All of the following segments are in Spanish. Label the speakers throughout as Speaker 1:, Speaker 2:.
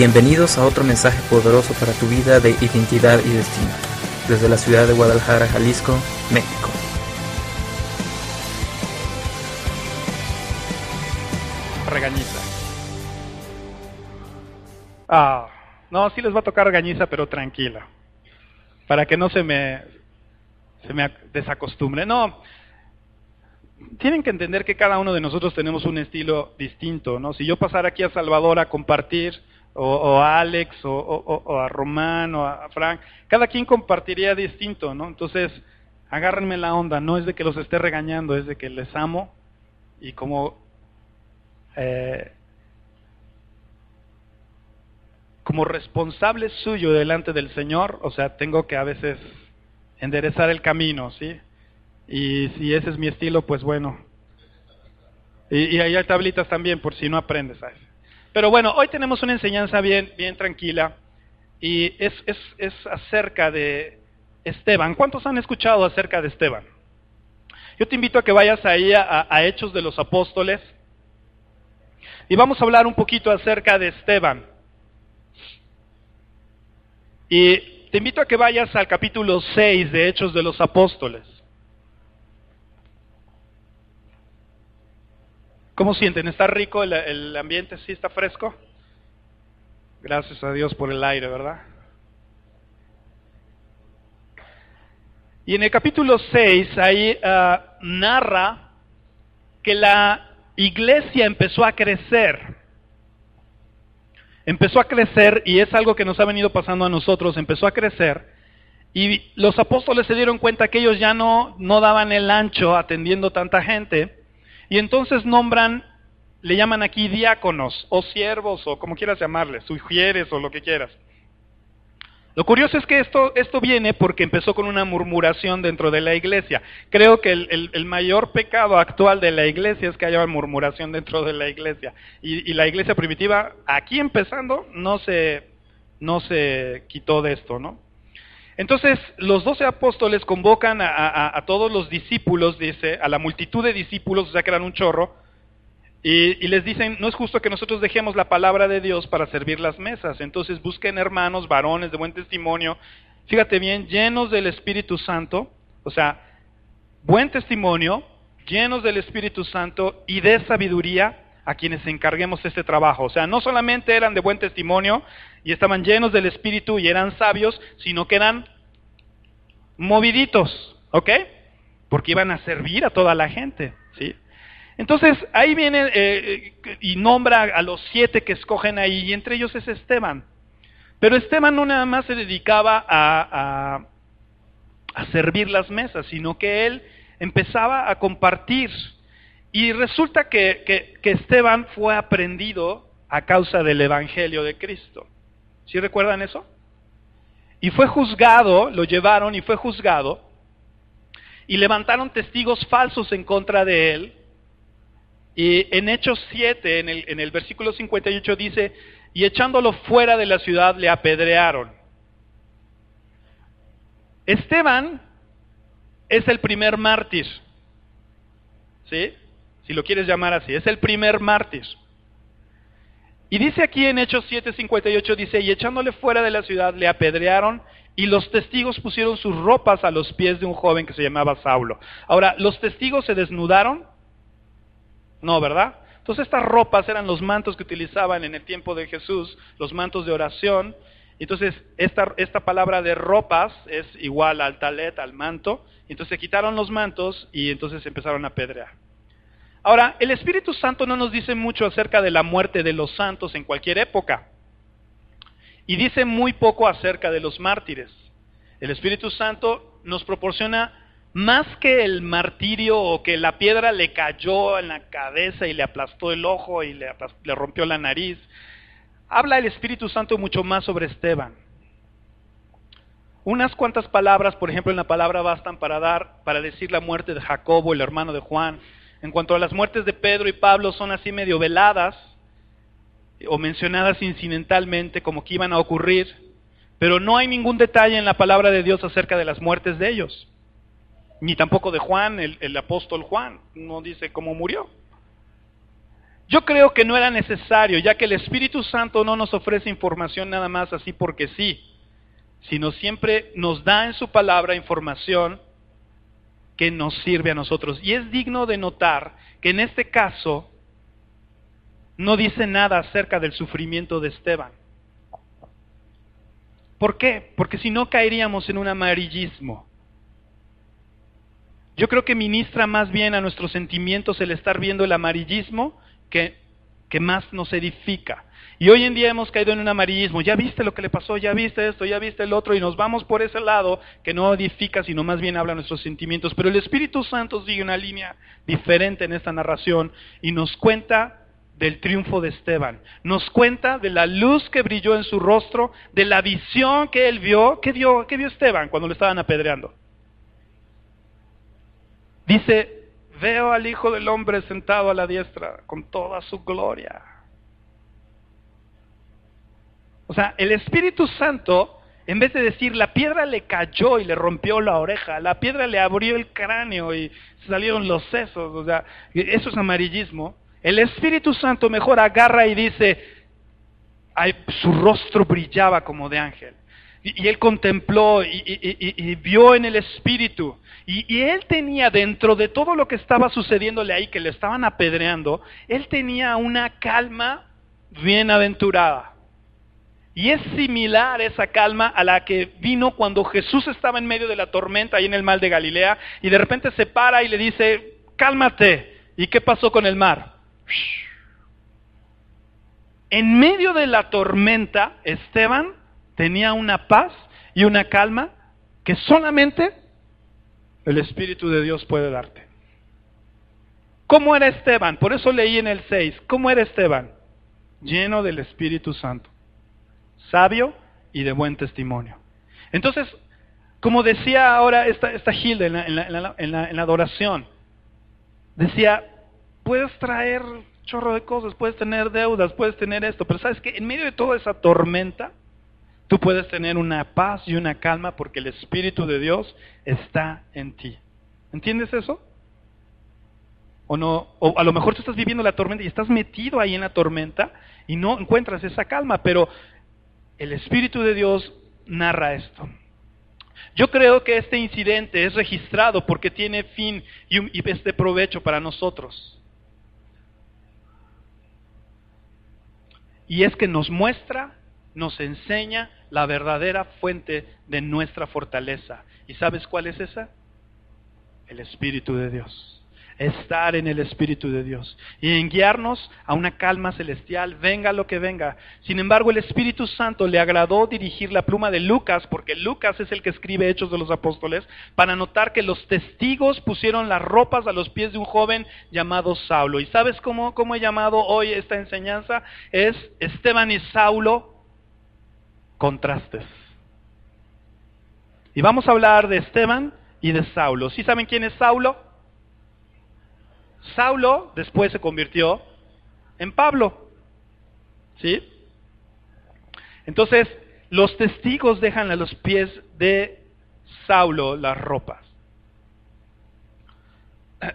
Speaker 1: Bienvenidos a otro mensaje poderoso para tu vida de identidad y destino, desde la ciudad de Guadalajara, Jalisco, México.
Speaker 2: Regañiza. Ah, no, sí les va a tocar regañiza, pero tranquila. Para que no se me, se me desacostumbre. No, tienen que entender que cada uno de nosotros tenemos un estilo distinto, ¿no? Si yo pasara aquí a Salvador a compartir, o, a Alex, o, a Román, o a Frank, cada quien compartiría distinto, ¿no? Entonces, agárrenme la onda, no es de que los esté regañando, es de que les amo y como eh, como responsable suyo delante del Señor, o sea, tengo que a veces enderezar el camino, ¿sí? Y si ese es mi estilo, pues bueno. Y, ahí hay tablitas también, por si no aprendes, ¿sabes? Pero bueno, hoy tenemos una enseñanza bien, bien tranquila y es, es, es acerca de Esteban. ¿Cuántos han escuchado acerca de Esteban? Yo te invito a que vayas ahí a, a Hechos de los Apóstoles y vamos a hablar un poquito acerca de Esteban. Y te invito a que vayas al capítulo 6 de Hechos de los Apóstoles. ¿Cómo sienten? ¿Está rico el, ambiente? ¿Sí está fresco? Gracias a Dios por el aire, ¿verdad? Y en el capítulo 6 ahí ah, narra que la iglesia empezó a crecer. Empezó a crecer y es algo que nos ha venido pasando a nosotros, empezó a crecer. Y los apóstoles se dieron cuenta que ellos ya no, no daban el ancho atendiendo tanta gente y entonces nombran, le llaman aquí diáconos o siervos o como quieras llamarles, sugieres o lo que quieras. Lo curioso es que esto, esto viene porque empezó con una murmuración dentro de la iglesia. Creo que el, mayor pecado actual de la iglesia es que haya murmuración dentro de la iglesia. Y, la iglesia primitiva, aquí empezando, no se, no se quitó de esto, ¿no? Entonces, los doce apóstoles convocan a, todos los discípulos, dice, a la multitud de discípulos, o sea que eran un chorro, y, les dicen, no es justo que nosotros dejemos la palabra de Dios para servir las mesas. Entonces busquen hermanos, varones de buen testimonio, fíjate bien, llenos del Espíritu Santo, o sea, buen testimonio, llenos del Espíritu Santo y de sabiduría a quienes encarguemos este trabajo. O sea, no solamente eran de buen testimonio y estaban llenos del Espíritu y eran sabios, sino que eran moviditos, ¿ok? Porque iban a servir a toda la gente, ¿sí? Entonces, ahí viene eh, eh, y nombra a los siete que escogen ahí, y entre ellos es Esteban. Pero Esteban no nada más se dedicaba a, a servir las mesas, sino que él empezaba a compartir y resulta que, Esteban fue aprendido a causa del Evangelio de Cristo. ¿Sí recuerdan eso? Y fue juzgado, lo llevaron y fue juzgado, y levantaron testigos falsos en contra de él. Y en Hechos 7, en el, en el versículo 58 dice, y echándolo fuera de la ciudad le apedrearon. Esteban es el primer mártir. ¿Sí? si lo quieres llamar así. Es el primer mártir. Y dice aquí en Hechos 7:58, dice, y echándole fuera de la ciudad le apedrearon y los testigos pusieron sus ropas a los pies de un joven que se llamaba Saulo. Ahora, ¿los testigos se desnudaron? No, ¿verdad? Entonces estas ropas eran los mantos que utilizaban en el tiempo de Jesús, los mantos de oración. Entonces esta, esta palabra de ropas es igual al talet, al manto. Entonces quitaron los mantos y entonces empezaron a apedrear. Ahora, el Espíritu Santo no nos dice mucho acerca de la muerte de los santos en cualquier época. Y dice muy poco acerca de los mártires. El Espíritu Santo nos proporciona más que el martirio o que la piedra le cayó en la cabeza y le aplastó el ojo y le, rompió la nariz. Habla el Espíritu Santo mucho más sobre Esteban. Unas cuantas palabras, por ejemplo, en la palabra bastan para dar, para decir la muerte de Jacobo, el hermano de Juan, en cuanto a las muertes de Pedro y Pablo son así medio veladas o mencionadas incidentalmente como que iban a ocurrir, pero no hay ningún detalle en la palabra de Dios acerca de las muertes de ellos, ni tampoco de Juan, el, apóstol Juan, no dice cómo murió. Yo creo que no era necesario, ya que el Espíritu Santo no nos ofrece información nada más así porque sí, sino siempre nos da en su palabra información que nos sirve a nosotros. Y es digno de notar que en este caso no dice nada acerca del sufrimiento de Esteban. ¿Por qué? Porque si no caeríamos en un amarillismo. Yo creo que ministra más bien a nuestros sentimientos el estar viendo el amarillismo que, que más nos edifica. Y hoy en día hemos caído en un amarillismo. Ya viste lo que le pasó, ya viste esto, ya viste el otro, y nos vamos por ese lado que no edifica, sino más bien habla nuestros sentimientos. Pero el Espíritu Santo sigue una línea diferente en esta narración y nos cuenta del triunfo de Esteban. Nos cuenta de la luz que brilló en su rostro, de la visión que él vio. ¿Qué vio, vio Esteban cuando lo estaban apedreando? Dice, veo al Hijo del Hombre sentado a la diestra con toda su gloria. O sea, el Espíritu Santo, en vez de decir la piedra le cayó y le rompió la oreja, la piedra le abrió el cráneo y salieron los sesos, o sea, eso es amarillismo. El Espíritu Santo mejor agarra y dice, su rostro brillaba como de ángel. Y, él contempló y, vio en el Espíritu. Y, él tenía dentro de todo lo que estaba sucediéndole ahí, que le estaban apedreando, él tenía una calma bienaventurada. Y es similar esa calma a la que vino cuando Jesús estaba en medio de la tormenta ahí en el mar de Galilea y de repente se para y le dice, cálmate. ¿Y qué pasó con el mar? En medio de la tormenta, Esteban tenía una paz y una calma que solamente el Espíritu de Dios puede darte. ¿Cómo era Esteban? Por eso leí en el 6. ¿Cómo era Esteban? Lleno del Espíritu Santo, sabio y de buen testimonio. Entonces, como decía ahora esta, esta Gilda en la, en la adoración, decía, puedes traer chorro de cosas, puedes tener deudas, puedes tener esto, pero sabes que en medio de toda esa tormenta, Tú puedes tener una paz y una calma porque el Espíritu de Dios está en ti. ¿Entiendes eso? O no, o a lo mejor tú estás viviendo la tormenta y estás metido ahí en la tormenta y no encuentras esa calma, pero el Espíritu de Dios narra esto. Yo creo que este incidente es registrado porque tiene fin y, y es de provecho para nosotros. Y es que nos muestra, nos enseña la verdadera fuente de nuestra fortaleza. ¿Y sabes cuál es esa? El Espíritu de Dios. Estar en el Espíritu de Dios y en guiarnos a una calma celestial, venga lo que venga. Sin embargo, el Espíritu Santo le agradó dirigir la pluma de Lucas, porque Lucas es el que escribe Hechos de los Apóstoles, para notar que los testigos pusieron las ropas a los pies de un joven llamado Saulo. ¿Y sabes cómo, cómo he llamado hoy esta enseñanza? Es Esteban y Saulo contrastes. Y vamos a hablar de Esteban y de Saulo. ¿Sí saben quién es Saulo? Saulo después se convirtió en Pablo. ¿Sí? Entonces, los testigos dejan a los pies de Saulo las ropas.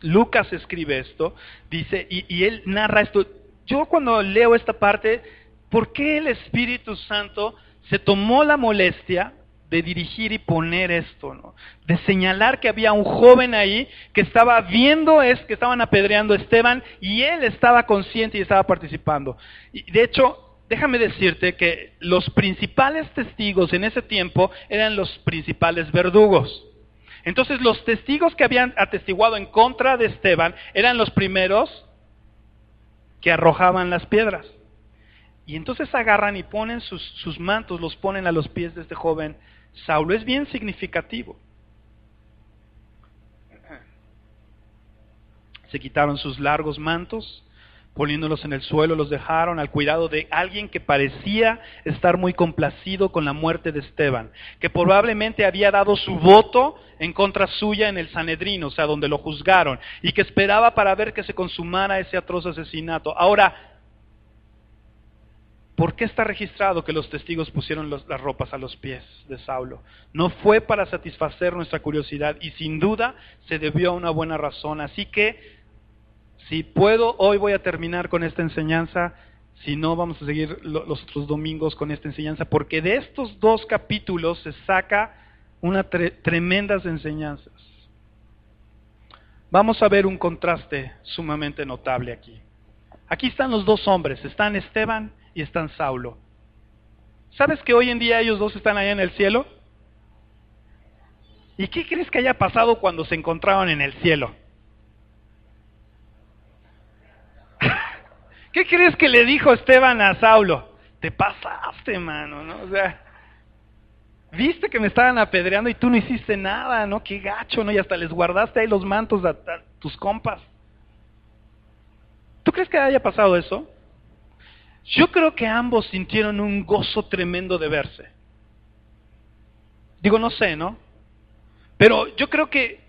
Speaker 2: Lucas escribe esto, dice, y, él narra esto yo cuando leo esta parte, ¿por qué el Espíritu Santo se tomó la molestia de dirigir y poner esto, ¿no? de señalar que había un joven ahí que estaba viendo es que estaban apedreando a Esteban y él estaba consciente y estaba participando. Y de hecho, déjame decirte que los principales testigos en ese tiempo eran los principales verdugos. Entonces los testigos que habían atestiguado en contra de Esteban eran los primeros que arrojaban las piedras. Y entonces agarran y ponen sus, mantos, los ponen a los pies de este joven Saulo. Es bien significativo. Se quitaron sus largos mantos, poniéndolos en el suelo, los dejaron al cuidado de alguien que parecía estar muy complacido con la muerte de Esteban, que probablemente había dado su voto en contra suya en el Sanedrín, o sea, donde lo juzgaron, y que esperaba para ver que se consumara ese atroz asesinato. Ahora, ¿por qué está registrado que los testigos pusieron las ropas a los pies de Saulo? No fue para satisfacer nuestra curiosidad y sin duda se debió a una buena razón. Así que, si puedo, hoy voy a terminar con esta enseñanza. Si no, vamos a seguir lo- los otros domingos con esta enseñanza, porque de estos dos capítulos se saca una tre- tremendas enseñanzas. Vamos a ver un contraste sumamente notable aquí. Aquí están los dos hombres, están Esteban y están Saulo. ¿Sabes que hoy en día ellos dos están allá en el cielo? ¿Y qué crees que haya pasado cuando se encontraban en el cielo? ¿Qué crees que le dijo Esteban a Saulo? Te pasaste, mano, ¿no? O sea, viste que me estaban apedreando y tú no hiciste nada, ¿no? Qué gacho, ¿no? Y hasta les guardaste ahí los mantos a, a tus compas. ¿Tú crees que haya pasado eso? Yo creo que ambos sintieron un gozo tremendo de verse. Digo, no sé, ¿no? Pero yo creo que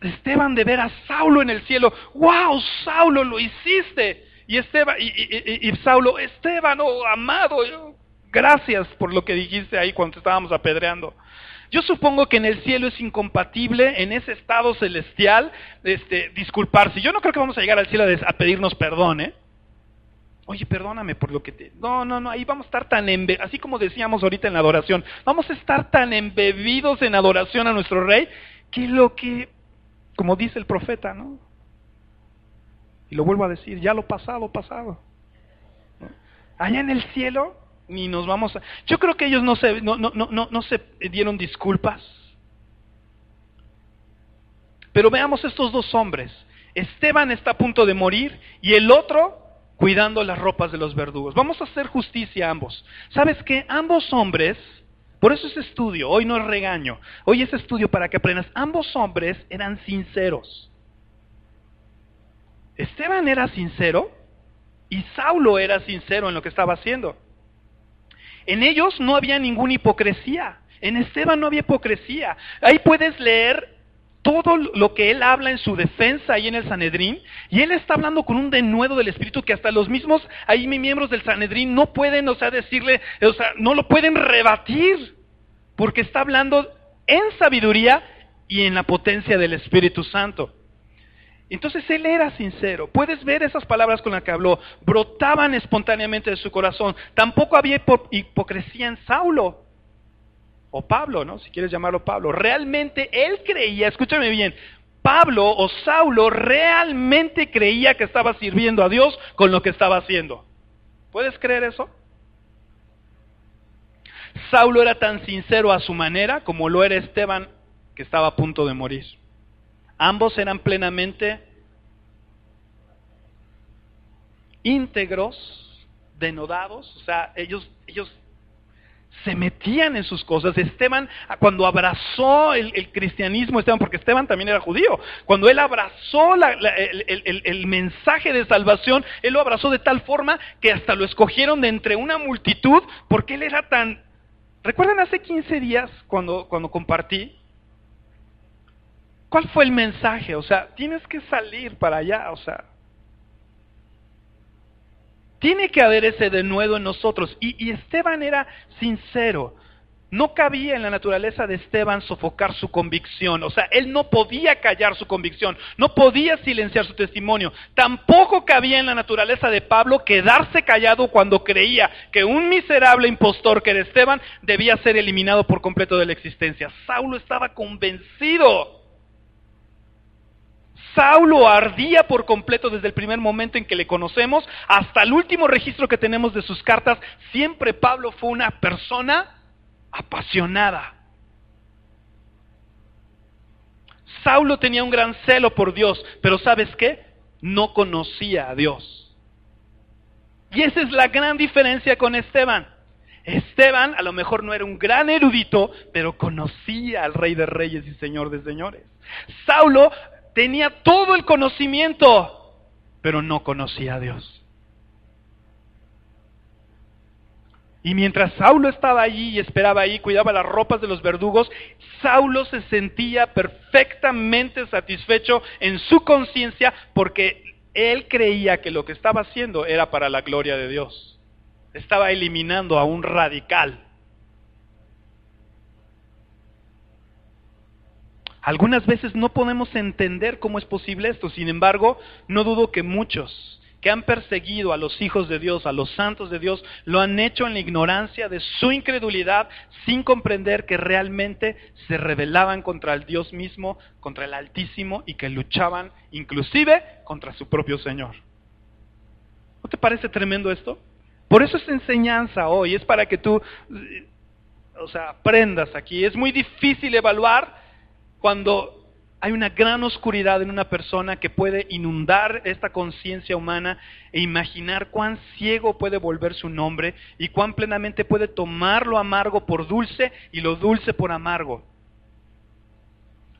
Speaker 2: Esteban de ver a Saulo en el cielo, wow, Saulo, lo hiciste. Y Esteban, y, Saulo, Esteban, oh amado, gracias por lo que dijiste ahí cuando estábamos apedreando. Yo supongo que en el cielo es incompatible, en ese estado celestial, este, disculparse. Yo no creo que vamos a llegar al cielo a pedirnos perdón, ¿eh? Oye, perdóname por lo que te... No, no, no, ahí vamos a estar tan embe... Así como decíamos ahorita en la adoración, vamos a estar tan embebidos en adoración a nuestro rey, que lo que, como dice el profeta, ¿no? Y lo vuelvo a decir, ya lo pasado, pasado. Allá en el cielo, ni nos vamos a... Yo creo que ellos no se, no, no, no, no se dieron disculpas. Pero veamos estos dos hombres. Esteban está a punto de morir y el otro cuidando las ropas de los verdugos. Vamos a hacer justicia a ambos. ¿Sabes qué? Ambos hombres, por eso es estudio, hoy no es regaño, hoy es estudio para que aprendas, ambos hombres eran sinceros. Esteban era sincero y Saulo era sincero en lo que estaba haciendo. En ellos no había ninguna hipocresía. En Esteban no había hipocresía. Ahí puedes leer todo lo que él habla en su defensa ahí en el Sanedrín, y él está hablando con un denuedo del Espíritu que hasta los mismos ahí miembros del Sanedrín no pueden, o sea, decirle, o sea, no lo pueden rebatir, porque está hablando en sabiduría y en la potencia del Espíritu Santo. Entonces él era sincero. Puedes ver esas palabras con las que habló. Brotaban espontáneamente de su corazón. Tampoco había hipo- hipocresía en Saulo. O Pablo, ¿no? Si quieres llamarlo Pablo. Realmente él creía, escúchame bien, Pablo o Saulo realmente creía que estaba sirviendo a Dios con lo que estaba haciendo. ¿Puedes creer eso? Saulo era tan sincero a su manera como lo era Esteban que estaba a punto de morir. Ambos eran plenamente íntegros, denodados, o sea, ellos, ellos se metían en sus cosas. Esteban, cuando abrazó el, cristianismo, Esteban, porque Esteban también era judío, cuando él abrazó el- el mensaje de salvación, él lo abrazó de tal forma que hasta lo escogieron de entre una multitud, porque él era tan... ¿Recuerdan hace 15 días cuando, cuando compartí? ¿Cuál fue el mensaje? O sea, tienes que salir para allá, o sea. Tiene que haber ese denuedo en nosotros. Y, y Esteban era sincero. No cabía en la naturaleza de Esteban sofocar su convicción. O sea, él no podía callar su convicción. No podía silenciar su testimonio. Tampoco cabía en la naturaleza de Pablo quedarse callado cuando creía que un miserable impostor que era Esteban debía ser eliminado por completo de la existencia. Saulo estaba convencido. Saulo ardía por completo desde el primer momento en que le conocemos hasta el último registro que tenemos de sus cartas. Siempre Pablo fue una persona apasionada. Saulo tenía un gran celo por Dios, pero ¿sabes qué? No conocía a Dios. Y esa es la gran diferencia con Esteban. Esteban a lo mejor no era un gran erudito, pero conocía al Rey de Reyes y Señor de Señores. Saulo tenía todo el conocimiento, pero no conocía a Dios. Y mientras Saulo estaba allí y esperaba allí, cuidaba las ropas de los verdugos, Saulo se sentía perfectamente satisfecho en su conciencia porque él creía que lo que estaba haciendo era para la gloria de Dios. estaba eliminando a un radical. Algunas veces no podemos entender cómo es posible esto, sin embargo, no dudo que muchos que han perseguido a los hijos de Dios, a los santos de Dios, lo han hecho en la ignorancia de su incredulidad, sin comprender que realmente se rebelaban contra el Dios mismo, contra el Altísimo y que luchaban inclusive contra su propio Señor. ¿No te parece tremendo esto? Por eso esta enseñanza hoy es para que tú, o sea, aprendas aquí. Es muy difícil evaluar cuando hay una gran oscuridad en una persona que puede inundar esta conciencia humana e imaginar cuán ciego puede volver su nombre y cuán plenamente puede tomar lo amargo por dulce y lo dulce por amargo.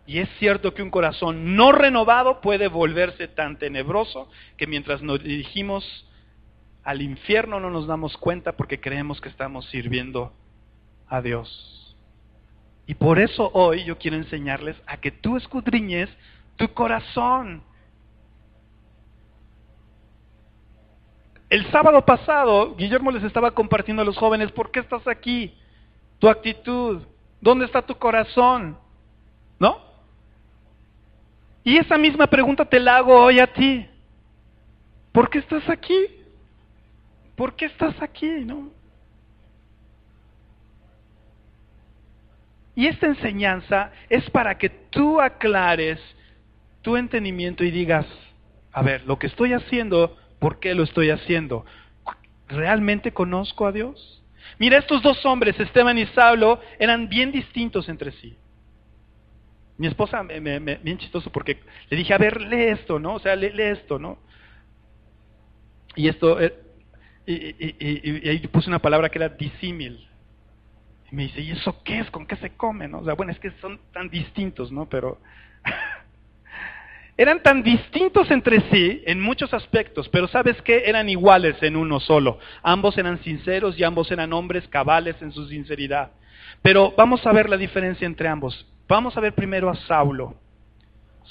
Speaker 2: Y es cierto que un corazón no renovado puede volverse tan tenebroso que mientras nos dirigimos al infierno no nos damos cuenta porque creemos que estamos sirviendo a Dios. Y por eso hoy yo quiero enseñarles a que tú escudriñes tu corazón. El sábado pasado, Guillermo les estaba compartiendo a los jóvenes, ¿por qué estás aquí? Tu actitud, ¿dónde está tu corazón? ¿No? Y esa misma pregunta te la hago hoy a ti. ¿Por qué estás aquí? ¿Por qué estás aquí? ¿No? Y esta enseñanza es para que tú aclares tu entendimiento y digas, a ver, lo que estoy haciendo, ¿por qué lo estoy haciendo? ¿Realmente conozco a Dios? Mira, estos dos hombres, Esteban y Saulo, eran bien distintos entre sí. Mi esposa, me, bien chistoso, porque le dije, a ver, lee esto, ¿no? O sea, lee, esto, ¿no? Y esto, eh, y, ahí puse una palabra que era disímil me dice, ¿y eso qué es? ¿Con qué se come? ¿no? O sea, bueno, es que son tan distintos, ¿no? Pero eran tan distintos entre sí en muchos aspectos, pero ¿sabes qué? Eran iguales en uno solo. Ambos eran sinceros y ambos eran hombres cabales en su sinceridad. Pero vamos a ver la diferencia entre ambos. Vamos a ver primero a Saulo.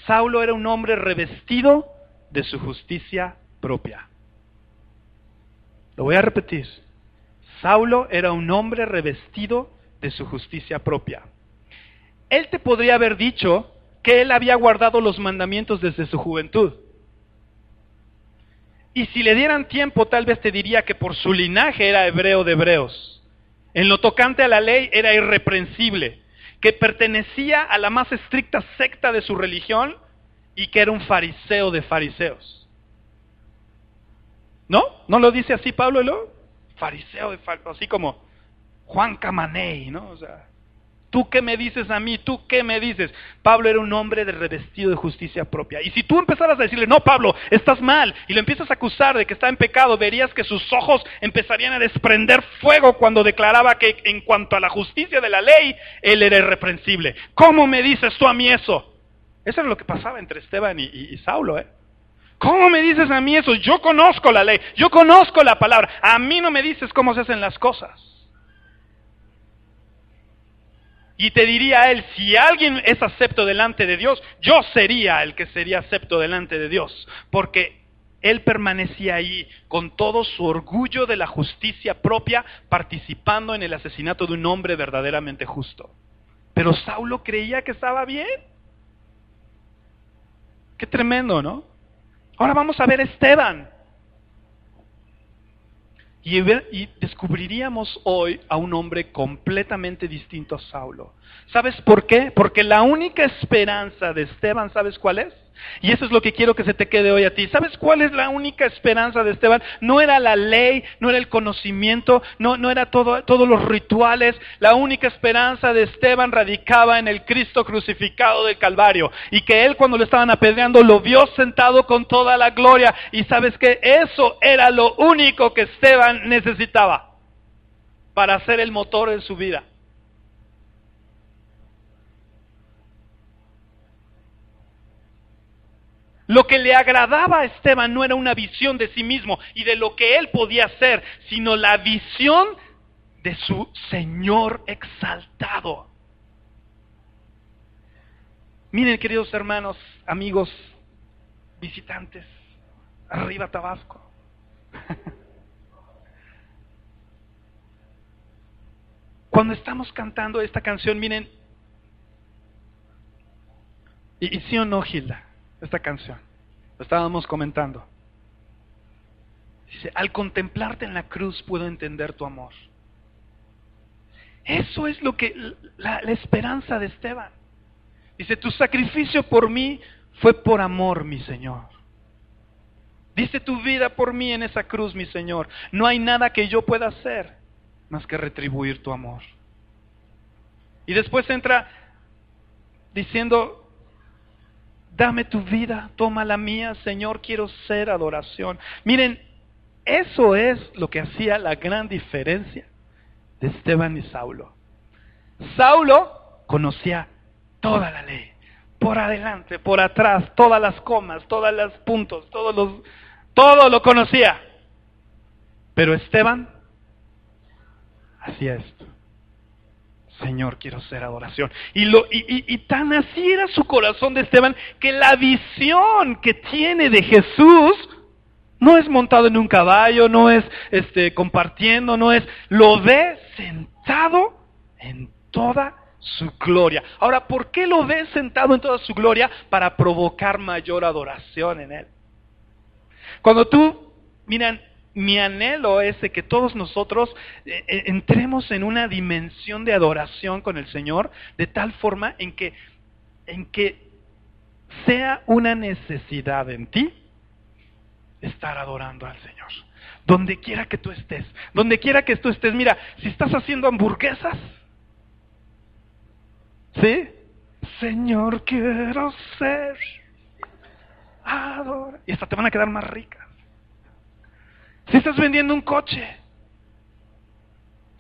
Speaker 2: Saulo era un hombre revestido de su justicia propia. Lo voy a repetir. Saulo era un hombre revestido de su justicia propia. Él te podría haber dicho que él había guardado los mandamientos desde su juventud. Y si le dieran tiempo, tal vez te diría que por su linaje era hebreo de hebreos. En lo tocante a la ley era irreprensible, que pertenecía a la más estricta secta de su religión y que era un fariseo de fariseos. ¿No? ¿No lo dice así Pablo? Fariseo, así como Juan Camaney, ¿no? O sea, ¿tú qué me dices a mí? ¿Tú qué me dices? Pablo era un hombre de revestido de justicia propia. Y si tú empezaras a decirle, no, Pablo, estás mal, y lo empiezas a acusar de que está en pecado, verías que sus ojos empezarían a desprender fuego cuando declaraba que en cuanto a la justicia de la ley, él era irreprensible. ¿Cómo me dices tú a mí eso? Eso es lo que pasaba entre Esteban y, y Saulo, ¿eh? ¿Cómo me dices a mí eso? Yo conozco la ley, yo conozco la palabra. A mí no me dices cómo se hacen las cosas. Y te diría él, si alguien es acepto delante de Dios, yo sería el que sería acepto delante de Dios. Porque él permanecía ahí con todo su orgullo de la justicia propia, participando en el asesinato de un hombre verdaderamente justo. Pero Saulo creía que estaba bien. Qué tremendo, ¿no? Ahora vamos a ver Esteban. Y, y, descubriríamos hoy a un hombre completamente distinto a Saulo. ¿Sabes por qué? Porque la única esperanza de Esteban, ¿sabes cuál es? Y eso es lo que quiero que se te quede hoy a ti. ¿Sabes cuál es la única esperanza de Esteban? No era la ley, no era el conocimiento, no, no era todo, todos los rituales. La única esperanza de Esteban radicaba en el Cristo crucificado del Calvario. Y que él cuando lo estaban apedreando lo vio sentado con toda la gloria. Y sabes que eso era lo único que Esteban necesitaba para ser el motor de su vida. Lo que le agradaba a Esteban no era una visión de sí mismo y de lo que él podía hacer, sino la visión de su Señor exaltado. Miren, queridos hermanos, amigos, visitantes, arriba Tabasco. Cuando estamos cantando esta canción, miren, y, sí o no, Gilda, esta canción, lo estábamos comentando. Dice, al contemplarte en la cruz puedo entender tu amor. Eso es lo que la, la, esperanza de Esteban. Dice, tu sacrificio por mí fue por amor, mi Señor. Dice tu vida por mí en esa cruz, mi Señor. No hay nada que yo pueda hacer más que retribuir tu amor. Y después entra diciendo, dame tu vida, toma la mía, Señor, quiero ser adoración. Miren, eso es lo que hacía la gran diferencia de Esteban y Saulo. Saulo conocía toda la ley, por adelante, por atrás, todas las comas, todos los puntos, todos los, todo lo conocía. Pero Esteban hacía esto. Señor, quiero ser adoración. Y, lo, y, y, tan así era su corazón de Esteban que la visión que tiene de Jesús no es montado en un caballo, no es este, compartiendo, no es, lo ve sentado en toda su gloria. Ahora, ¿por qué lo ve sentado en toda su gloria? Para provocar mayor adoración en él. Cuando tú, miran, mi anhelo es de que todos nosotros eh, eh, entremos en una dimensión de adoración con el Señor, de tal forma en que, en que sea una necesidad en ti estar adorando al Señor. Donde quiera que tú estés, donde quiera que tú estés, mira, si estás haciendo hamburguesas, ¿sí? Señor, quiero ser adora. Y hasta te van a quedar más ricas. Si estás vendiendo un coche,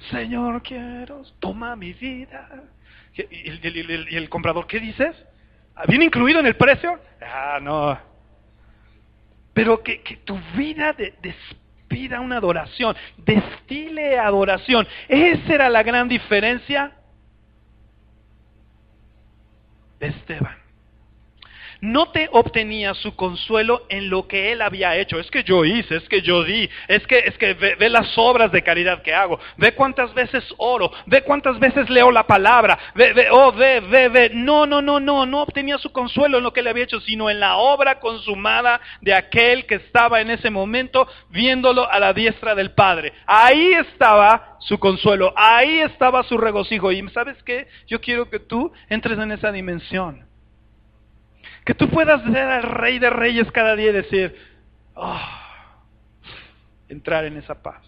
Speaker 2: Señor, quiero, toma mi vida. ¿Y el, comprador qué dices? ¿Viene incluido en el precio? Ah, no. Pero que, que tu vida de, despida una adoración, destile adoración. Esa era la gran diferencia de Esteban no te obtenía su consuelo en lo que él había hecho. Es que yo hice, es que yo di, es que, es que ve, las obras de caridad que hago, ve cuántas veces oro, ve cuántas veces leo la palabra, ve, ve, oh, ve, ve, ve. No, no, no, no, no obtenía su consuelo en lo que él había hecho, sino en la obra consumada de aquel que estaba en ese momento viéndolo a la diestra del Padre. Ahí estaba su consuelo, ahí estaba su regocijo. Y sabes qué? Yo quiero que tú entres en esa dimensión. Que tú puedas ver al Rey de Reyes cada día y decir, oh, entrar en esa paz.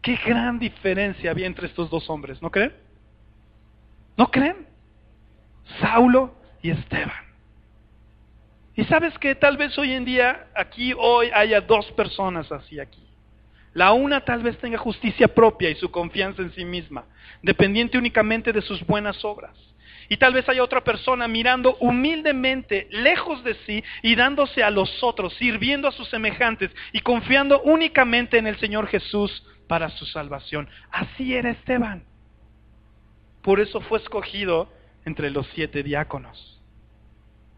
Speaker 2: Qué gran diferencia había entre estos dos hombres, ¿no creen? ¿No creen? Saulo y Esteban. Y sabes que tal vez hoy en día, aquí hoy haya dos personas así aquí. La una tal vez tenga justicia propia y su confianza en sí misma, dependiente únicamente de sus buenas obras. Y tal vez haya otra persona mirando humildemente lejos de sí y dándose a los otros, sirviendo a sus semejantes y confiando únicamente en el Señor Jesús para su salvación. Así era Esteban. Por eso fue escogido entre los siete diáconos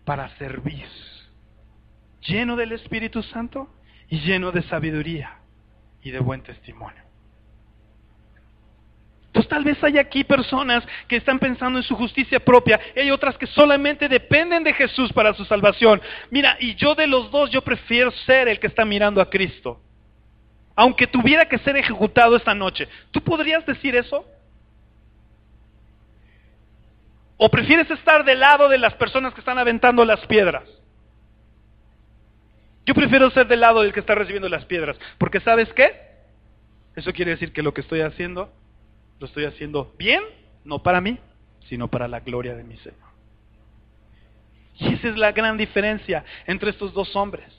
Speaker 2: para servir, lleno del Espíritu Santo y lleno de sabiduría y de buen testimonio. Pues tal vez hay aquí personas que están pensando en su justicia propia y hay otras que solamente dependen de Jesús para su salvación. Mira, y yo de los dos, yo prefiero ser el que está mirando a Cristo. Aunque tuviera que ser ejecutado esta noche. ¿Tú podrías decir eso? ¿O prefieres estar del lado de las personas que están aventando las piedras? Yo prefiero ser del lado del que está recibiendo las piedras. Porque ¿sabes qué? Eso quiere decir que lo que estoy haciendo lo estoy haciendo bien, no para mí, sino para la gloria de mi Señor. Y esa es la gran diferencia entre estos dos hombres.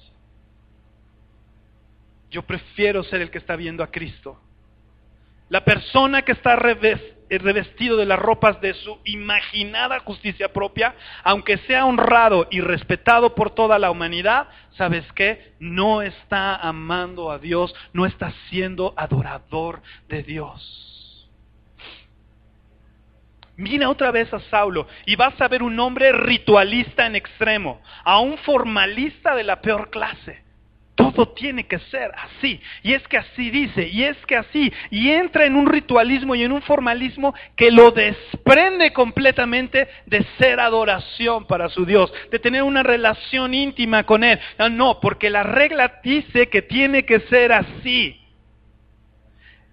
Speaker 2: Yo prefiero ser el que está viendo a Cristo. La persona que está revestido de las ropas de su imaginada justicia propia, aunque sea honrado y respetado por toda la humanidad, ¿sabes qué? No está amando a Dios, no está siendo adorador de Dios. Mira otra vez a Saulo y vas a ver un hombre ritualista en extremo, a un formalista de la peor clase. Todo tiene que ser así. Y es que así dice, y es que así. Y entra en un ritualismo y en un formalismo que lo desprende completamente de ser adoración para su Dios, de tener una relación íntima con Él. No, porque la regla dice que tiene que ser así.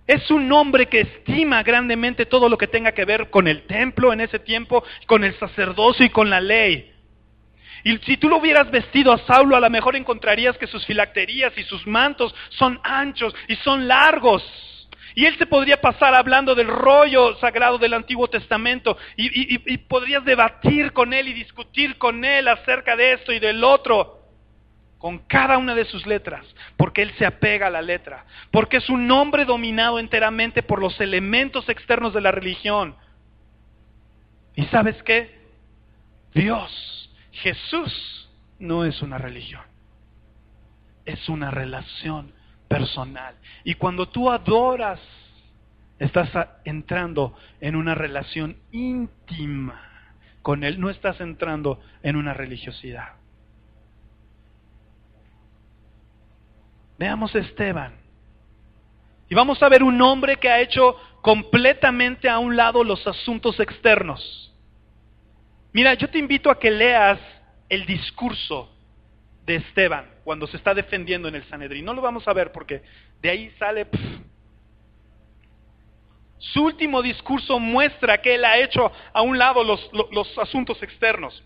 Speaker 2: Es un hombre que estima grandemente todo lo que tenga que ver con el templo en ese tiempo, con el sacerdocio y con la ley. Y si tú lo hubieras vestido a Saulo, a lo mejor encontrarías que sus filacterías y sus mantos son anchos y son largos. Y él se podría pasar hablando del rollo sagrado del Antiguo Testamento y, y, podrías debatir con él y discutir con él acerca de esto y del otro, con cada una de sus letras, porque él se apega a la letra, porque es un hombre dominado enteramente por los elementos externos de la religión. ¿Y sabes qué? Dios Jesús no es una religión, es una relación personal. Y cuando tú adoras, estás entrando en una relación íntima con Él, no estás entrando en una religiosidad. Veamos a Esteban. Y vamos a ver un hombre que ha hecho completamente a un lado los asuntos externos Mira, yo te invito a que leas el discurso de Esteban cuando se está defendiendo en el Sanedrín. No lo vamos a ver porque de ahí sale... Su último discurso muestra que él ha hecho a un lado los, los asuntos externos.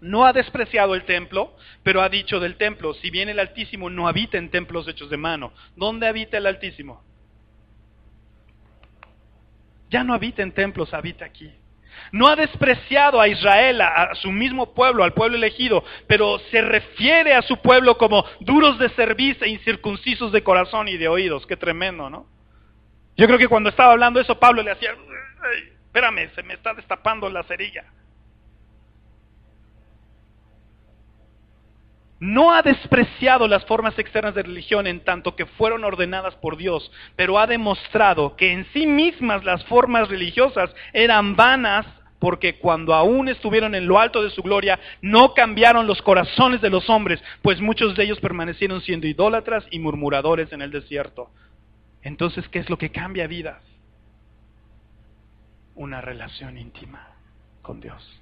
Speaker 2: No ha despreciado el templo, pero ha dicho del templo, si bien el Altísimo no habita en templos hechos de mano, ¿dónde habita el Altísimo? Ya no habita en templos, habita aquí. No ha despreciado a Israel, a, su mismo pueblo, al pueblo elegido, pero se refiere a su pueblo como duros de cerviz e incircuncisos de corazón y de oídos. Qué tremendo, ¿no? Yo creo que cuando estaba hablando eso, Pablo le hacía, espérame, se me está destapando la cerilla. No ha despreciado las formas externas de religión en tanto que fueron ordenadas por Dios, pero ha demostrado que en sí mismas las formas religiosas eran vanas porque cuando aún estuvieron en lo alto de su gloria, no cambiaron los corazones de los hombres, pues muchos de ellos permanecieron siendo idólatras y murmuradores en el desierto. Entonces, ¿qué es lo que cambia vidas? Una relación íntima con Dios.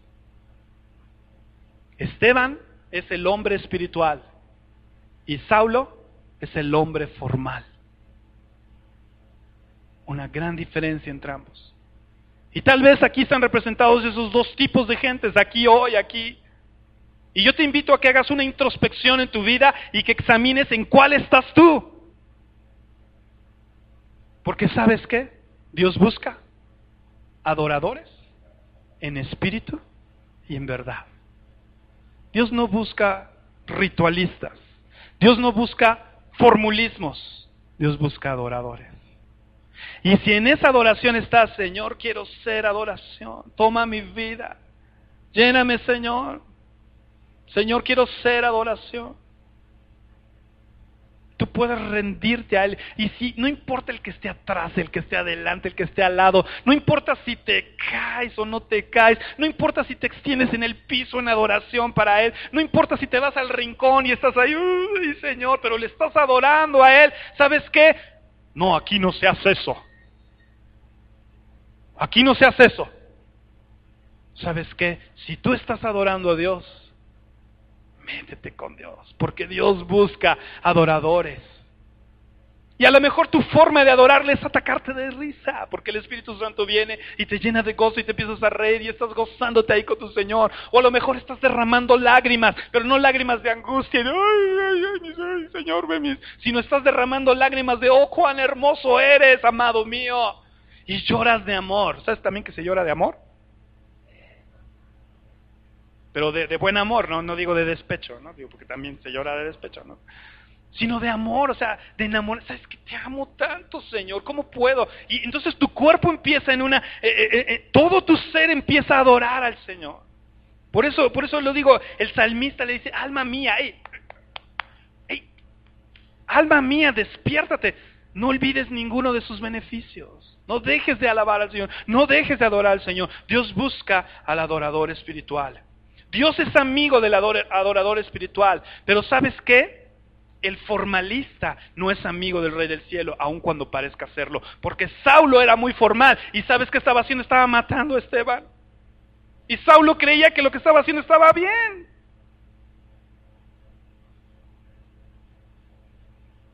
Speaker 2: Esteban es el hombre espiritual y Saulo es el hombre formal. Una gran diferencia entre ambos. Y tal vez aquí están representados esos dos tipos de gentes, aquí hoy, aquí. Y yo te invito a que hagas una introspección en tu vida y que examines en cuál estás tú. Porque sabes qué? Dios busca adoradores en espíritu y en verdad. Dios no busca ritualistas. Dios no busca formulismos. Dios busca adoradores. Y si en esa adoración estás, Señor, quiero ser adoración. Toma mi vida. Lléname, Señor. Señor, quiero ser adoración. Tú puedes rendirte a Él. Y si, no importa el que esté atrás, el que esté adelante, el que esté al lado, no importa si te caes o no te caes, no importa si te extiendes en el piso en adoración para Él, no importa si te vas al rincón y estás ahí, uy Señor, pero le estás adorando a Él. ¿Sabes qué? No, aquí no se hace eso. Aquí no se hace eso. ¿Sabes qué? Si tú estás adorando a Dios, métete con Dios, porque Dios busca adoradores. Y a lo mejor tu forma de adorarle es atacarte de risa, porque el Espíritu Santo viene y te llena de gozo y te empiezas a reír y estás gozándote ahí con tu Señor. O a lo mejor estás derramando lágrimas, pero no lágrimas de angustia, de, ay, ay, ay, Señor, ve mis, sino estás derramando lágrimas de, oh, cuán hermoso eres, amado mío. Y lloras de amor. ¿Sabes también que se llora de amor? Pero de, buen amor, ¿no? no digo de despecho, ¿no? Digo, porque también se llora de despecho, ¿no? Sino de amor, o sea, de enamor. ¿Sabes que te amo tanto, Señor? ¿Cómo puedo? Y entonces tu cuerpo empieza en una, eh, eh, eh, todo tu ser empieza a adorar al Señor. Por eso, por eso lo digo, el salmista le dice, alma mía, alma mía, despiértate. No olvides ninguno de sus beneficios. No dejes de alabar al Señor. No dejes de adorar al Señor. Dios busca al adorador espiritual. Dios es amigo del adorador espiritual, pero ¿sabes qué? el formalista no es amigo del rey del cielo, aun cuando parezca serlo. Porque Saulo era muy formal y ¿sabes qué estaba haciendo? Estaba matando a Esteban. Y Saulo creía que lo que estaba haciendo estaba bien.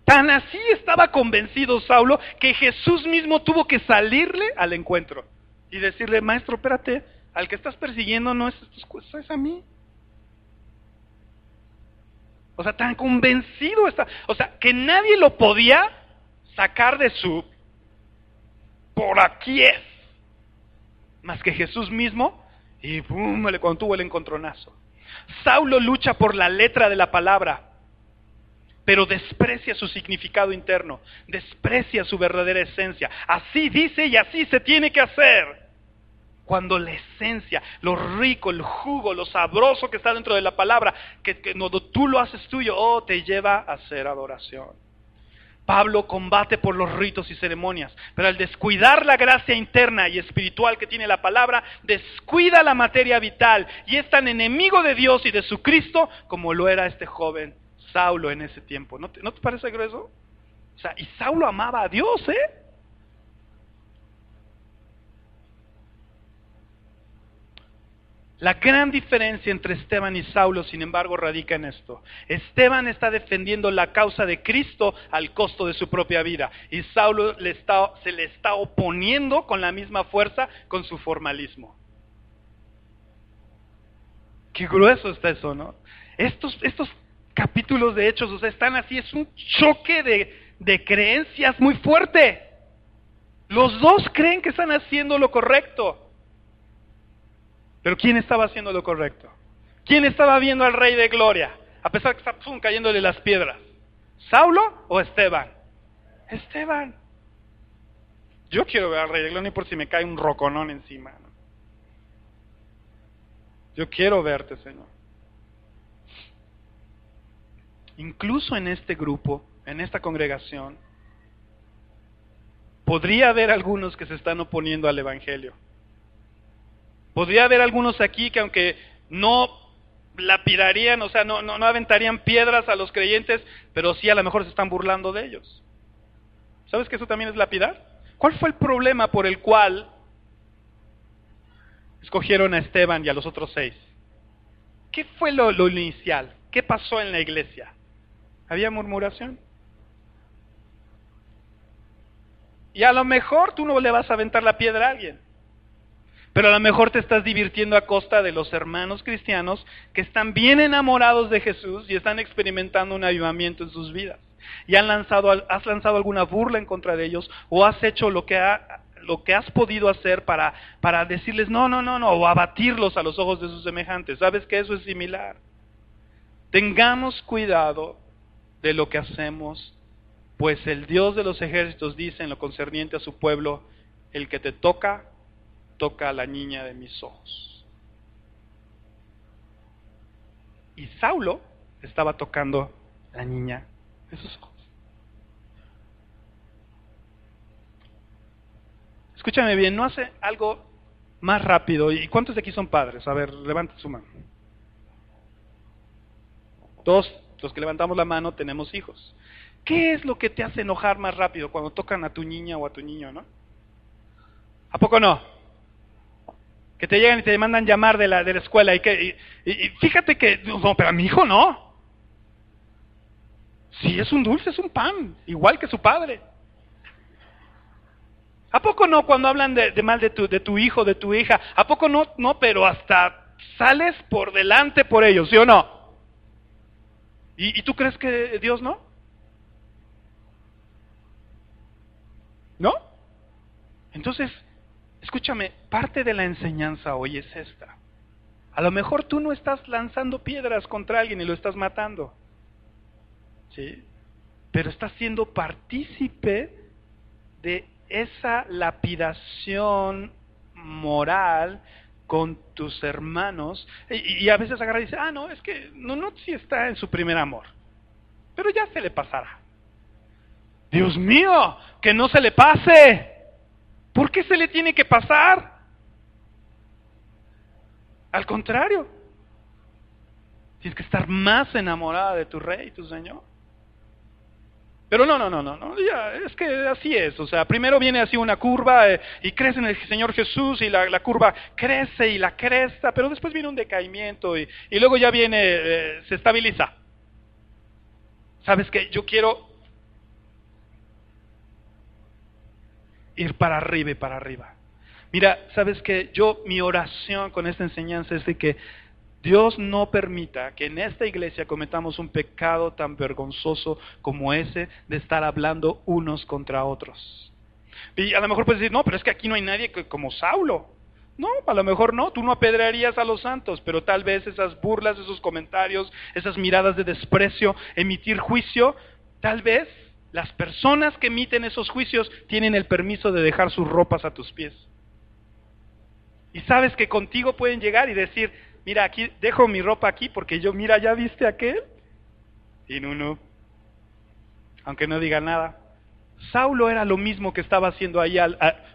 Speaker 2: Tan así estaba convencido Saulo que Jesús mismo tuvo que salirle al encuentro y decirle, maestro, espérate, al que estás persiguiendo no es, es a mí. O sea, tan convencido está. O sea, que nadie lo podía sacar de su por aquí es. Más que Jesús mismo. Y boom, le contuvo el encontronazo. Saulo lucha por la letra de la palabra, pero desprecia su significado interno, desprecia su verdadera esencia. Así dice y así se tiene que hacer. Cuando la esencia, lo rico, el jugo, lo sabroso que está dentro de la palabra, que, tú lo haces tuyo, oh, te lleva a hacer adoración. Pablo combate por los ritos y ceremonias, pero al descuidar la gracia interna y espiritual que tiene la palabra, descuida la materia vital y es tan enemigo de Dios y de su Cristo como lo era este joven Saulo en ese tiempo. ¿No te, ¿no te parece grueso? O sea, y Saulo amaba a Dios, ¿eh? La gran diferencia entre Esteban y Saulo, sin embargo, radica en esto. Esteban está defendiendo la causa de Cristo al costo de su propia vida y Saulo se le está oponiendo con la misma fuerza con su formalismo. Qué grueso está eso, ¿no? Estos, capítulos de Hechos, o sea, están así, es un choque de creencias muy fuerte. Los dos creen que están haciendo lo correcto. Pero ¿quién estaba haciendo lo correcto? ¿Quién estaba viendo al Rey de Gloria? A pesar que está cayéndole las piedras. ¿Saulo o Esteban? Esteban. Yo quiero ver al Rey de Gloria por si me cae un roconón encima. Yo quiero verte, Señor. Incluso en este grupo, en esta congregación, podría haber algunos que se están oponiendo al Evangelio. Podría haber algunos aquí que aunque no lapidarían, o sea, no, no, no aventarían piedras a los creyentes, pero sí a lo mejor se están burlando de ellos. ¿Sabes que eso también es lapidar? ¿Cuál fue el problema por el cual escogieron a Esteban y a los otros seis? ¿Qué fue lo, lo inicial? ¿Qué pasó en la iglesia? ¿Había murmuración? Y a lo mejor tú no le vas a aventar la piedra a alguien. Pero a lo mejor te estás divirtiendo a costa de los hermanos cristianos que están bien enamorados de Jesús y están experimentando un avivamiento en sus vidas. Y han lanzado, has lanzado alguna burla en contra de ellos o has hecho lo que, lo que has podido hacer para, para decirles no, no, no, no, o abatirlos a los ojos de sus semejantes. ¿Sabes que eso es similar? Tengamos cuidado de lo que hacemos, pues el Dios de los ejércitos dice en lo concerniente a su pueblo, el que te toca toca a la niña de mis ojos. Y Saulo estaba tocando la niña de sus ojos. Escúchame bien, no hace algo más rápido. ¿Y cuántos de aquí son padres? A ver, levanta su mano. Todos los que levantamos la mano tenemos hijos. ¿Qué es lo que te hace enojar más rápido cuando tocan a tu niña o a tu niño, no? ¿A poco no? Que te llegan y te mandan llamar de la, de la escuela y que y, fíjate que, no, pero a mi hijo no. Si es un dulce, es un pan, igual que su padre. ¿A poco no cuando hablan de, mal de tu, de tu hijo, de tu hija? ¿A poco no? No, pero hasta sales por delante por ellos, ¿sí o no? ¿Y, y tú crees que Dios no? ¿No? Entonces, Escúchame, parte de la enseñanza hoy es esta. A lo mejor tú no estás lanzando piedras contra alguien y lo estás matando. ¿Sí? Pero estás siendo partícipe de esa lapidación moral con tus hermanos. Y, a veces agarra y dice, ah, no, es que no, si está en su primer amor. Pero ya se le pasará. Dios mío, que no se le pase. ¿Por qué se le tiene que pasar? Al contrario, tienes que estar más enamorada de tu rey, tu Señor. Pero no, no, no, no, no, es que así es. O sea, primero viene así una curva eh, y crece en el Señor Jesús y la, curva crece y la cresta, pero después viene un decaimiento y, luego ya viene, eh, se estabiliza. ¿Sabes qué? Yo quiero ir para arriba y para arriba. Mira, ¿sabes qué? Yo, mi oración con esta enseñanza es de que Dios no permita que en esta iglesia cometamos un pecado tan vergonzoso como ese de estar hablando unos contra otros. Y a lo mejor puedes decir, no, pero es que aquí no hay nadie como Saulo. No, a lo mejor no, tú no apedrearías a los santos, pero tal vez esas burlas, esos comentarios, esas miradas de desprecio, emitir juicio, tal vez las personas que emiten esos juicios tienen el permiso de dejar sus ropas a tus pies. Y sabes que contigo pueden llegar y decir, mira, aquí dejo mi ropa aquí porque yo, mira, ¿ya viste aquel? Y no, no. Aunque no diga nada. Saulo era lo mismo que estaba haciendo ahí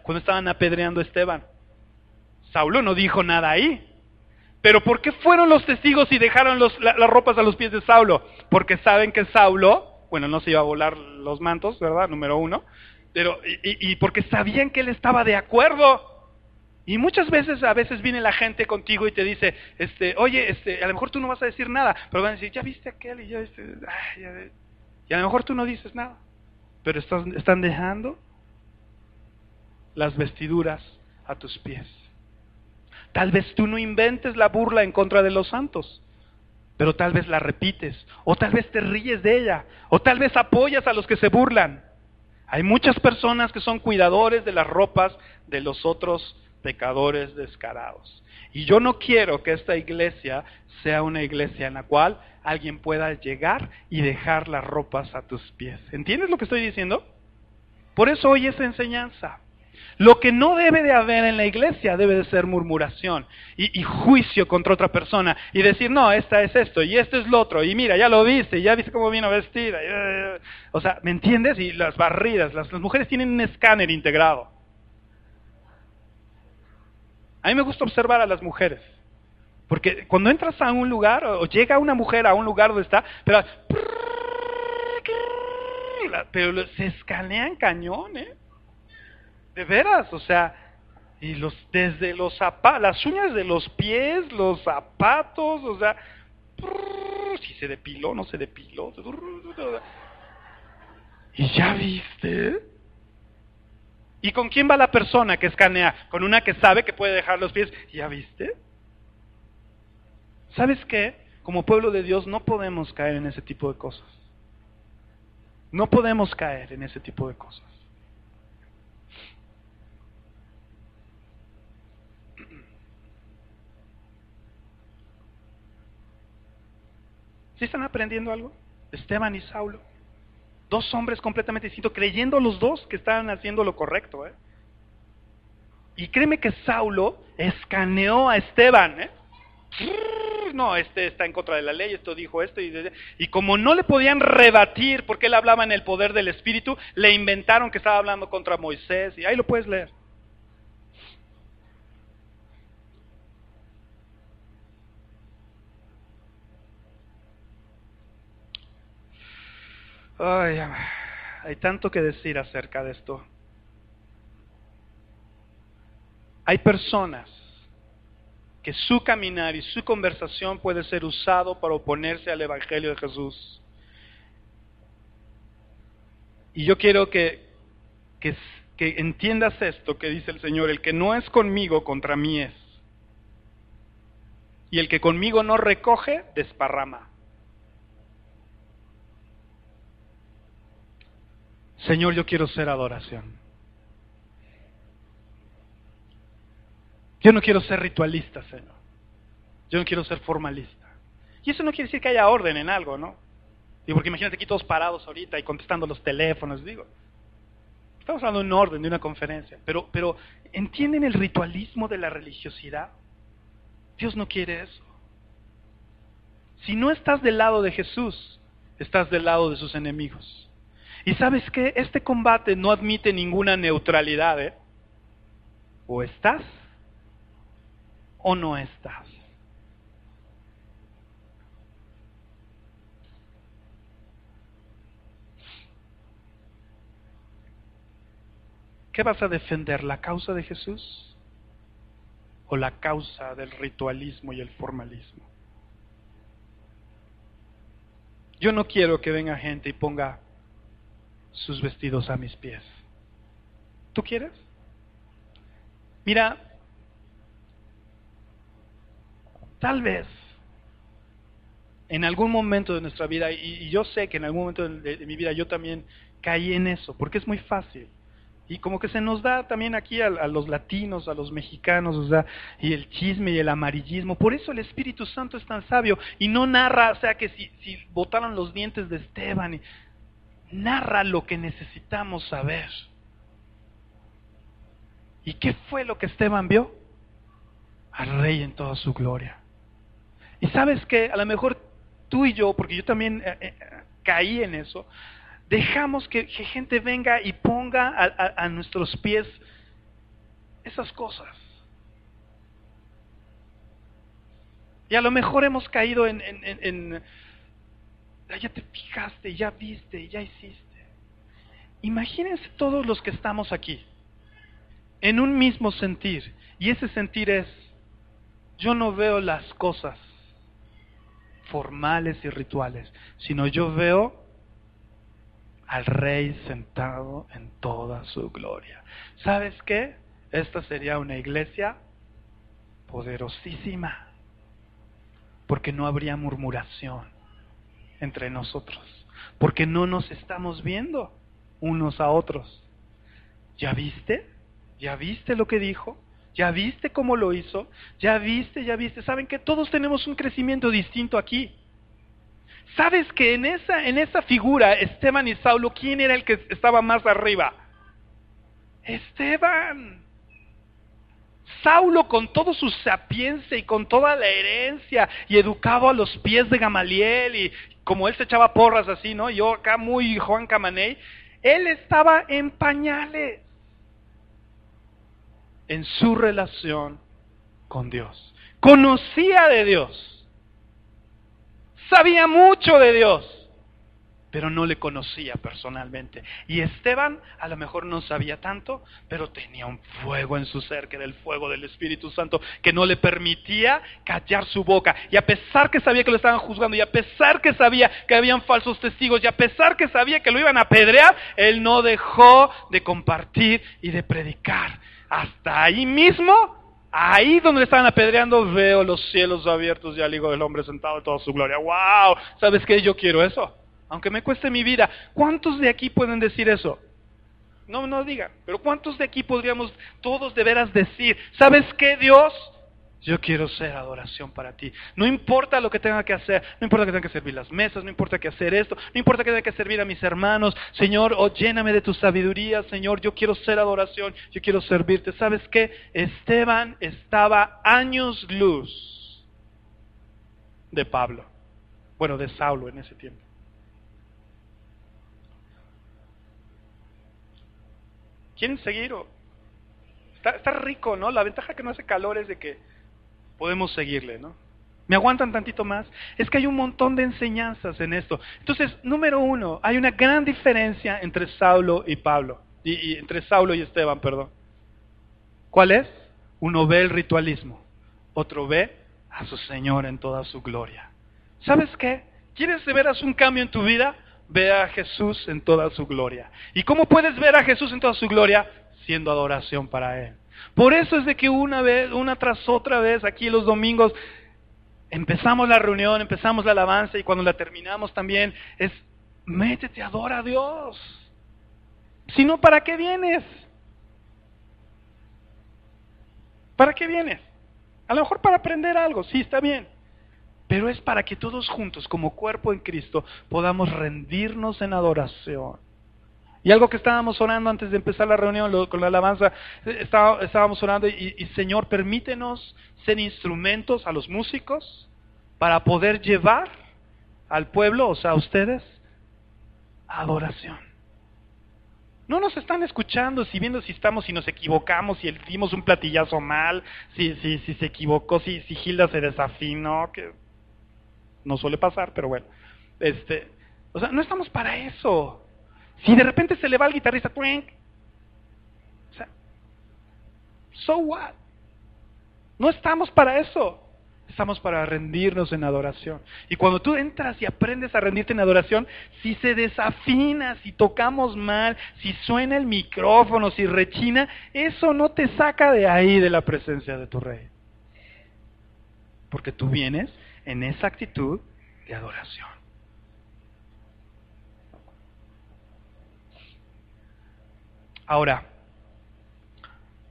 Speaker 2: cuando estaban apedreando a Esteban. Saulo no dijo nada ahí. Pero ¿por qué fueron los testigos y dejaron las ropas a los pies de Saulo? Porque saben que Saulo, bueno, no se iba a volar los mantos, ¿verdad? Número uno. Pero, y porque sabían que él estaba de acuerdo. Y muchas veces, a veces viene la gente contigo y te dice, este, oye, este, a lo mejor tú no vas a decir nada, pero van a decir, ya viste aquel y ya viste, y a lo mejor tú no dices nada, pero están dejando las vestiduras a tus pies. Tal vez tú no inventes la burla en contra de los santos, pero tal vez la repites, o tal vez te ríes de ella, o tal vez apoyas a los que se burlan. Hay muchas personas que son cuidadores de las ropas de los otros pecadores descarados. Y yo no quiero que esta iglesia sea una iglesia en la cual alguien pueda llegar y dejar las ropas a tus pies. ¿Entiendes lo que estoy diciendo? Por eso hoy esa enseñanza. Lo que no debe de haber en la iglesia debe de ser murmuración y, juicio contra otra persona y decir, no, esta es esto y esto es lo otro y mira, ya lo viste, ya viste cómo vino vestida. O sea, ¿me entiendes? Y las barridas, las mujeres tienen un escáner integrado. A mí me gusta observar a las mujeres. Porque cuando entras a un lugar, o llega una mujer a un lugar donde está, pero, pero se escanean cañones. De veras, o sea, y los desde los zapatos, las uñas de los pies, los zapatos, o sea, si se depiló, no se depiló. Y ya viste, ¿Y con quién va la persona que escanea? Con una que sabe que puede dejar los pies. ¿Ya viste? ¿Sabes qué? Como pueblo de Dios no podemos caer en ese tipo de cosas. No podemos caer en ese tipo de cosas. ¿Sí están aprendiendo algo? Esteban y Saulo. Dos hombres completamente distintos, creyendo los dos que estaban haciendo lo correcto. ¿eh? Y créeme que Saulo escaneó a Esteban. ¿eh? No, este está en contra de la ley, esto dijo esto. Y, y como no le podían rebatir porque él hablaba en el poder del Espíritu, le inventaron que estaba hablando contra Moisés. Y ahí lo puedes leer. Ay, hay tanto que decir acerca de esto. Hay personas que su caminar y su conversación puede ser usado para oponerse al Evangelio de Jesús. Y yo quiero que, que, que entiendas esto que dice el Señor, el que no es conmigo contra mí es. Y el que conmigo no recoge, desparrama. Señor, yo quiero ser adoración. Yo no quiero ser ritualista, Señor. Yo no quiero ser formalista. Y eso no quiere decir que haya orden en algo, ¿no? Digo, porque imagínate aquí todos parados ahorita y contestando los teléfonos, digo. Estamos hablando de un orden, de una conferencia. Pero, pero, ¿entienden el ritualismo de la religiosidad? Dios no quiere eso. Si no estás del lado de Jesús, estás del lado de sus enemigos. Y sabes qué, este combate no admite ninguna neutralidad. ¿eh? O estás o no estás. ¿Qué vas a defender? ¿La causa de Jesús? ¿O la causa del ritualismo y el formalismo? Yo no quiero que venga gente y ponga sus vestidos a mis pies. ¿Tú quieres? Mira, tal vez en algún momento de nuestra vida, y, yo sé que en algún momento de, mi vida yo también caí en eso, porque es muy fácil. Y como que se nos da también aquí a, los latinos, a los mexicanos, o sea, y el chisme y el amarillismo. Por eso el Espíritu Santo es tan sabio y no narra, o sea, que si, si botaron los dientes de Esteban, y, narra lo que necesitamos saber. ¿Y qué fue lo que Esteban vio? Al rey en toda su gloria. Y sabes que a lo mejor tú y yo, porque yo también eh, eh, caí en eso, dejamos que, gente venga y ponga a, nuestros pies esas cosas. Y a lo mejor hemos caído en, en, ya te fijaste, ya viste, ya hiciste. Imagínense todos los que estamos aquí, en un mismo sentir. Y ese sentir es, yo no veo las cosas formales y rituales, sino yo veo al rey sentado en toda su gloria. ¿Sabes qué? Esta sería una iglesia poderosísima, porque no habría murmuración entre nosotros, porque no nos estamos viendo unos a otros. ¿Ya viste? ¿Ya viste lo que dijo? ¿Ya viste cómo lo hizo? ¿Ya viste? ¿Ya viste? ¿Saben que todos tenemos un crecimiento distinto aquí? ¿Sabes que en esa, en esa figura, Esteban y Saulo, quién era el que estaba más arriba? Esteban. Saulo con todo su sapiencia y con toda la herencia y educado a los pies de Gamaliel y como él se echaba porras así, ¿no? Yo acá muy Juan Camaney, él estaba en pañales en su relación con Dios. Conocía de Dios sabía mucho de Dios, pero no le conocía personalmente. Y Esteban a lo mejor no sabía tanto, pero tenía un fuego en su ser, que era el fuego del Espíritu Santo, que no le permitía callar su boca. Y a pesar que sabía que lo estaban juzgando, y a pesar que sabía que habían falsos testigos, y a pesar que sabía que lo iban a apedrear, él no dejó de compartir y de predicar. Hasta ahí mismo Ahí donde estaban apedreando veo los cielos abiertos y al Hijo del Hombre sentado en toda su gloria. ¡Wow! ¿Sabes qué? Yo quiero eso. Aunque me cueste mi vida. ¿Cuántos de aquí pueden decir eso? No, no digan. Pero ¿cuántos de aquí podríamos todos de veras decir? ¿Sabes qué, Dios? Yo quiero ser adoración para ti. No importa lo que tenga que hacer, no importa que tenga que servir las mesas, no importa que hacer esto, no importa que tenga que servir a mis hermanos. Señor, oh, lléname de tu sabiduría, Señor. Yo quiero ser adoración, yo quiero servirte. ¿Sabes qué? Esteban estaba años luz de Pablo. Bueno, de Saulo en ese tiempo. ¿Quieren seguir? Está, está rico, ¿no? La ventaja que no hace calor es de que podemos seguirle, ¿no? ¿Me aguantan tantito más? Es que hay un montón de enseñanzas en esto. Entonces, número uno, hay una gran diferencia entre Saulo y Pablo, y, entre Saulo y Esteban, perdón. ¿Cuál es? Uno ve el ritualismo, otro ve a su Señor en toda su gloria. ¿Sabes qué? ¿Quieres ver un cambio en tu vida? Ve a Jesús en toda su gloria. ¿Y cómo puedes ver a Jesús en toda su gloria? Siendo adoración para Él. Por eso es de que una vez, una tras otra vez, aquí los domingos, empezamos la reunión, empezamos la alabanza y cuando la terminamos también es, métete, adora a Dios. Si no, ¿para qué vienes? ¿Para qué vienes? A lo mejor para aprender algo, sí, está bien. Pero es para que todos juntos, como cuerpo en Cristo, podamos rendirnos en adoración. Y algo que estábamos orando antes de empezar la reunión con la alabanza, estábamos orando y, Señor, permítenos ser instrumentos a los músicos para poder llevar al pueblo, o sea, a ustedes, adoración. No nos están escuchando, si viendo si estamos, si nos equivocamos, si dimos un platillazo mal, si, si, si se equivocó, si, si Gilda se desafinó, que no suele pasar, pero bueno. Este, o sea, no estamos para eso. Si de repente se le va al guitarrista, So what? No estamos para eso. Estamos para rendirnos en adoración. Y cuando tú entras y aprendes a rendirte en adoración, si se desafina, si tocamos mal, si suena el micrófono, si rechina, eso no te saca de ahí de la presencia de tu rey. Porque tú vienes en esa actitud de adoración. Ahora,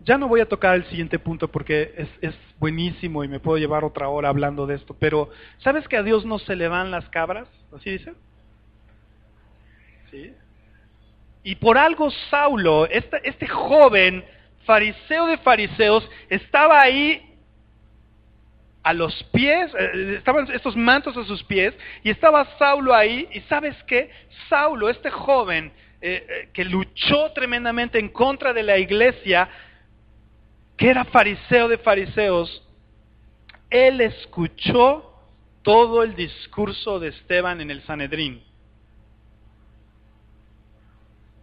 Speaker 2: ya no voy a tocar el siguiente punto porque es, buenísimo y me puedo llevar otra hora hablando de esto, pero ¿sabes que a Dios no se le van las cabras? ¿Así dice? ¿Sí? Y por algo Saulo, este, este joven fariseo de fariseos, estaba ahí a los pies, eh, estaban estos mantos a sus pies, y estaba Saulo ahí, y ¿sabes qué? Saulo, este joven eh, eh, que luchó tremendamente en contra de la iglesia, que era fariseo de fariseos, él escuchó todo el discurso de Esteban en el Sanedrín.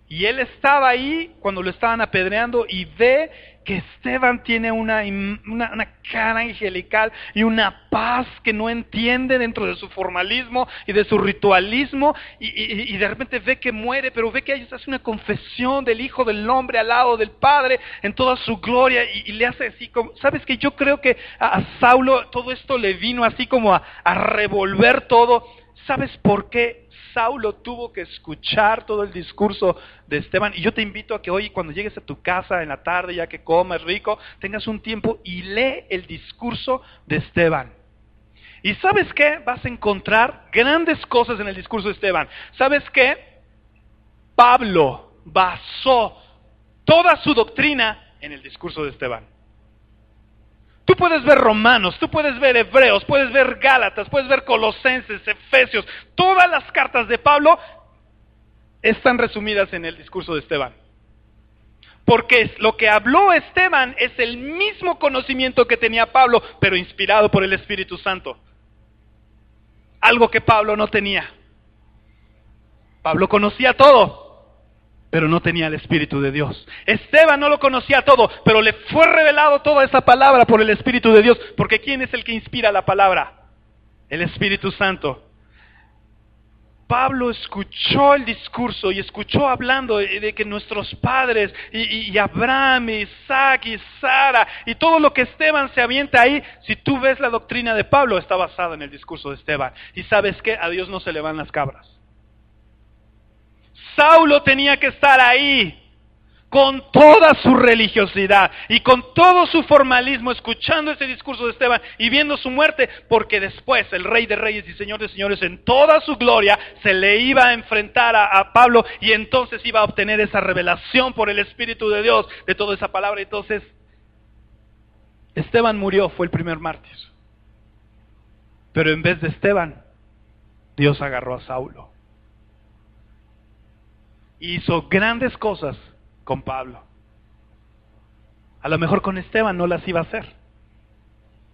Speaker 2: Y él estaba ahí cuando lo estaban apedreando y ve que Esteban tiene una, una, cara angelical y una paz que no entiende dentro de su formalismo y de su ritualismo y, de repente ve que muere, pero ve que ellos hace una confesión del Hijo del Hombre al lado del Padre en toda su gloria y, le hace así como, ¿sabes que Yo creo que a, Saulo todo esto le vino así como a, a revolver todo. ¿Sabes por qué Saulo tuvo que escuchar todo el discurso de Esteban. Y yo te invito a que hoy, cuando llegues a tu casa en la tarde, ya que comes rico, tengas un tiempo y lee el discurso de Esteban. Y sabes qué? Vas a encontrar grandes cosas en el discurso de Esteban. ¿Sabes qué? Pablo basó toda su doctrina en el discurso de Esteban. Tú puedes ver Romanos, tú puedes ver Hebreos, puedes ver Gálatas, puedes ver Colosenses, Efesios. Todas las cartas de Pablo están resumidas en el discurso de Esteban. Porque lo que habló Esteban es el mismo conocimiento que tenía Pablo, pero inspirado por el Espíritu Santo. Algo que Pablo no tenía. Pablo conocía todo, pero no tenía el Espíritu de Dios. Esteban no lo conocía todo, pero le fue revelado toda esa palabra por el Espíritu de Dios, porque ¿quién es el que inspira la palabra? El Espíritu Santo. Pablo escuchó el discurso y escuchó hablando de, que nuestros padres, y, Abraham, y Isaac, y Sara, y todo lo que Esteban se avienta ahí, si tú ves la doctrina de Pablo, está basada en el discurso de Esteban. Y sabes que a Dios no se le van las cabras. Saulo tenía que estar ahí con toda su religiosidad y con todo su formalismo, escuchando ese discurso de Esteban y viendo su muerte, porque después el rey de reyes y señor de señores en toda su gloria se le iba a enfrentar a, Pablo y entonces iba a obtener esa revelación por el Espíritu de Dios de toda esa palabra. Entonces, Esteban murió, fue el primer mártir. Pero en vez de Esteban, Dios agarró a Saulo hizo grandes cosas con Pablo. A lo mejor con Esteban no las iba a hacer.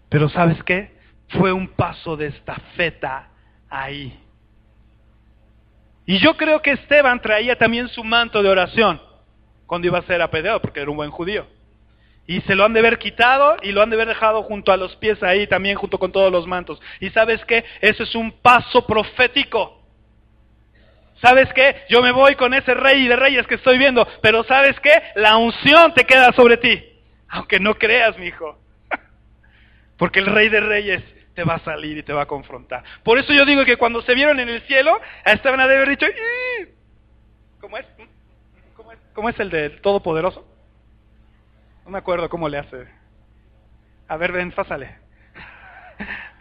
Speaker 2: Pero ¿sabes qué? Fue un paso de estafeta ahí. Y yo creo que Esteban traía también su manto de oración cuando iba a ser apedreado, porque era un buen judío. Y se lo han de haber quitado y lo han de haber dejado junto a los pies ahí también, junto con todos los mantos. Y sabes qué? Eso es un paso profético. ¿Sabes qué? Yo me voy con ese rey de reyes que estoy viendo, pero ¿sabes qué? La unción te queda sobre ti. Aunque no creas, mi hijo. Porque el rey de reyes te va a salir y te va a confrontar. Por eso yo digo que cuando se vieron en el cielo, estaban a haber dicho, ¿cómo es? ¿Cómo es? ¿Cómo es el del Todopoderoso? No me acuerdo cómo le hace. A ver, ven, pásale.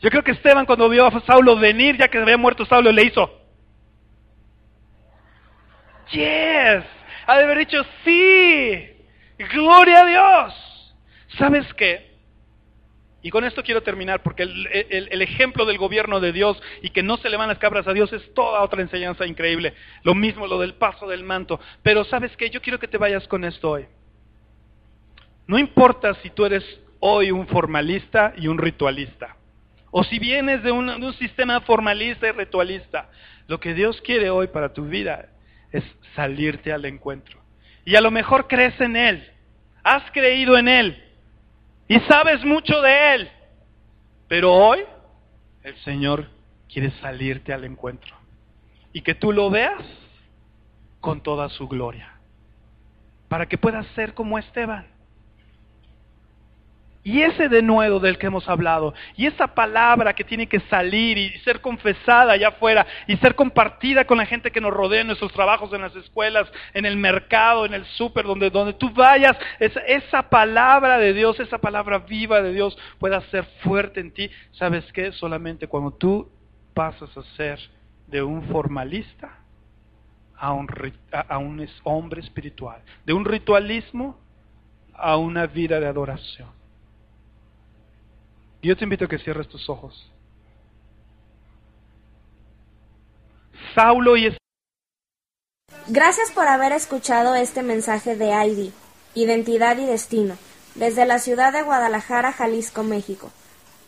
Speaker 2: Yo creo que Esteban cuando vio a Saulo venir, ya que había muerto Saulo, le hizo. Yes. Ha de haber dicho sí. Gloria a Dios. ¿Sabes qué? Y con esto quiero terminar porque el, ejemplo del gobierno de Dios y que no se le van las cabras a Dios es toda otra enseñanza increíble. Lo mismo lo del paso del manto. Pero sabes qué, yo quiero que te vayas con esto hoy. No importa si tú eres hoy un formalista y un ritualista. O si vienes de un, de un sistema formalista y ritualista. Lo que Dios quiere hoy para tu vida es salirte al encuentro. Y a lo mejor crees en Él. has creído en Él y sabes mucho de Él. Pero hoy el Señor quiere salirte al encuentro y que tú lo veas con toda su gloria, para que puedas ser como Esteban y ese denuedo del que hemos hablado, y esa palabra que tiene que salir y ser confesada allá afuera, y ser compartida con la gente que nos rodea en nuestros trabajos, en las escuelas, en el mercado, en el súper, donde, donde tú vayas, esa, palabra de Dios, esa palabra viva de Dios pueda ser fuerte en ti. ¿Sabes qué? Solamente cuando tú pasas a ser de un formalista a un hombre espiritual, de un ritualismo a una vida de adoración. Yo te invito a que cierres tus ojos. Saulo y
Speaker 3: Gracias por haber escuchado este mensaje de ID, Identidad y Destino, desde la ciudad de Guadalajara, Jalisco, México.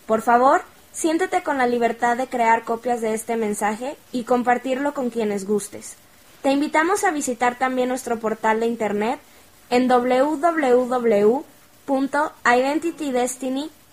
Speaker 3: Por favor, siéntete con la libertad de crear copias de este mensaje y compartirlo con quienes gustes. Te invitamos a visitar también nuestro portal de internet en www.identitydestiny.com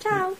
Speaker 3: Ciao